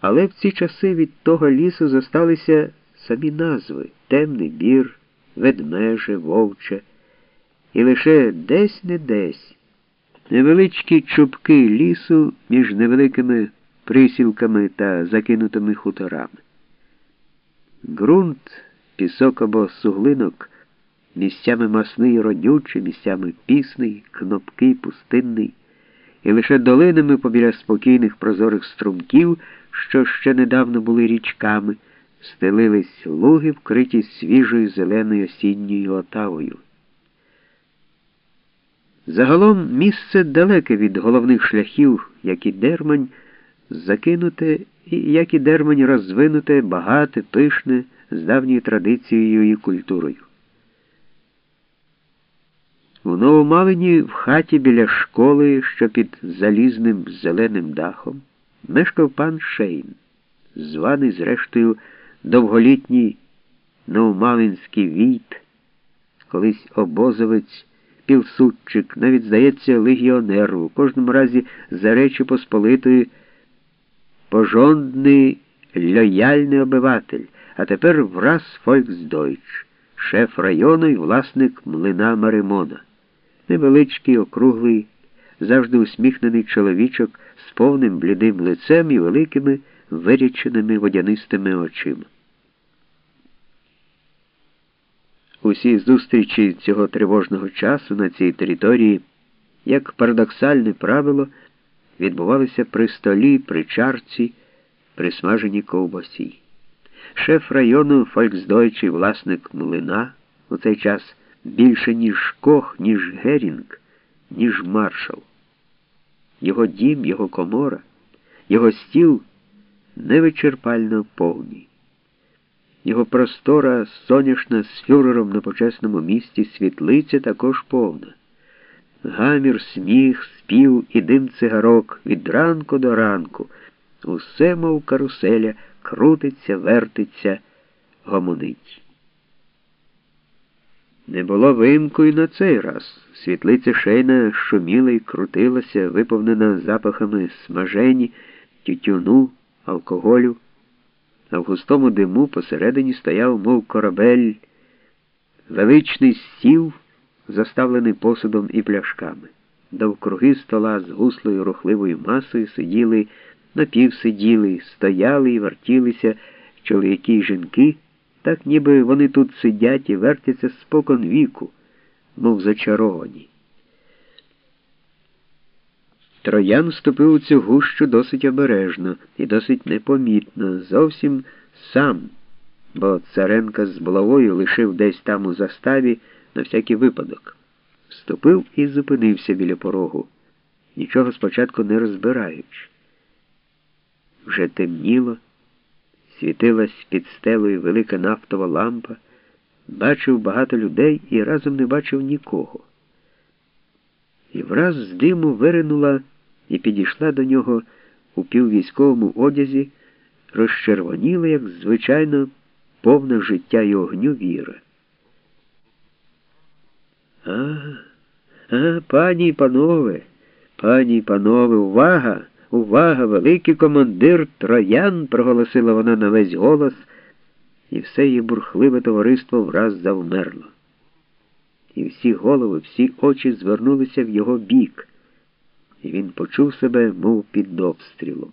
Але в ці часи від того лісу зосталися самі назви темний бір, ведмеже, вовче, і лише десь не десь невеличкі чубки лісу між невеликими присілками та закинутими хуторами. Ґрунт, пісок або суглинок, місцями масний родючий, місцями пісний, кнопкий, пустинний, і лише долинами побіля спокійних прозорих струмків, що ще недавно були річками, стелились луги, вкриті свіжою зеленою осінньою отавою. Загалом місце далеке від головних шляхів, як і Дермань, закинуте, і як і Дермань розвинуте, багате, пишне, з давньою традицією і культурою. У Новомалині в хаті біля школи, що під залізним зеленим дахом, мешкав пан Шейн, званий, зрештою, довголітній новомалинський війт, колись обозовець півсудчик, навіть, здається, легіонер, у кожному разі за Речі Посполитої пожондний лояльний обиватель, а тепер враз Фольксдойч, шеф району і власник млина Маримона, невеличкий, округлий, завжди усміхнений чоловічок з повним блідим лицем і великими виріченими водянистими очима. Усі зустрічі цього тривожного часу на цій території, як парадоксальне правило, відбувалися при столі, при чарці, при смаженій ковбасі. Шеф району Фольксдойчий, власник млина, у цей час більше, ніж Кох, ніж Герінг, ніж маршал. Його дім, його комора, його стіл невичерпально повні. Його простора, соняшна з фюрером на почесному місці світлиця також повна. Гамір, сміх, спів і дим цигарок від ранку до ранку. Усе, мов каруселя, крутиться, вертиться, гомонить. Не було вимку і на цей раз. Світлиця шейна шуміла і крутилася, виповнена запахами смажені, тютюну, алкоголю а в густому диму посередині стояв, мов корабель, величний стіл, заставлений посудом і пляшками. Довкруги стола з гуслою рухливою масою сиділи, напівсиділи, стояли і вертілися чоловіки й жінки, так ніби вони тут сидять і вертяться спокон віку, мов зачаровані. Троян вступив у цю гущу досить обережно і досить непомітно, зовсім сам, бо Царенка з булавою лишив десь там у заставі на всякий випадок. Вступив і зупинився біля порогу, нічого спочатку не розбираючи. Вже темніло, світилась під стелою велика нафтова лампа, бачив багато людей і разом не бачив нікого. І враз з диму виринула і підійшла до нього у піввійськовому одязі, розчервоніла, як звичайно, повне життя й огню віра. А, а, пані і панове, пані і панове, увага, увага, великий командир троян, проголосила вона на весь голос, і все її бурхливе товариство враз завмерло. І всі голови, всі очі звернулися в його бік і він почув себе, мов під обстрілом.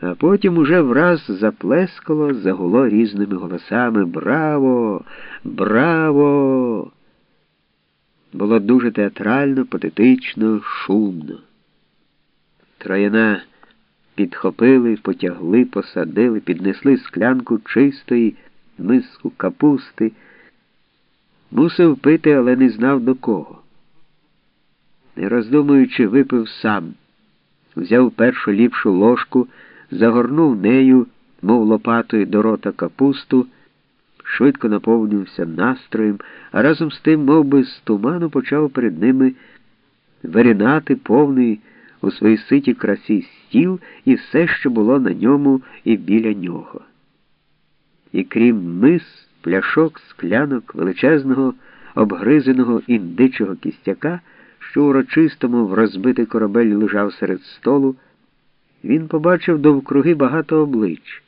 А потім уже враз заплескало, загуло різними голосами Браво! Браво! Було дуже театрально, патетично, шумно. Трояна підхопили, потягли, посадили, піднесли склянку чистої, миску капусти. Мусив пити, але не знав до кого не роздумуючи, випив сам, взяв першу ліпшу ложку, загорнув нею, мов лопатою до рота капусту, швидко наповнився настроєм, а разом з тим, мов би, з туману почав перед ними вирінати повний у своїй ситі красі стіл і все, що було на ньому і біля нього. І крім мис, пляшок, склянок, величезного, обгризеного індичого кістяка що урочистому в розбитий корабель лежав серед столу, Він побачив довкруги багато облич.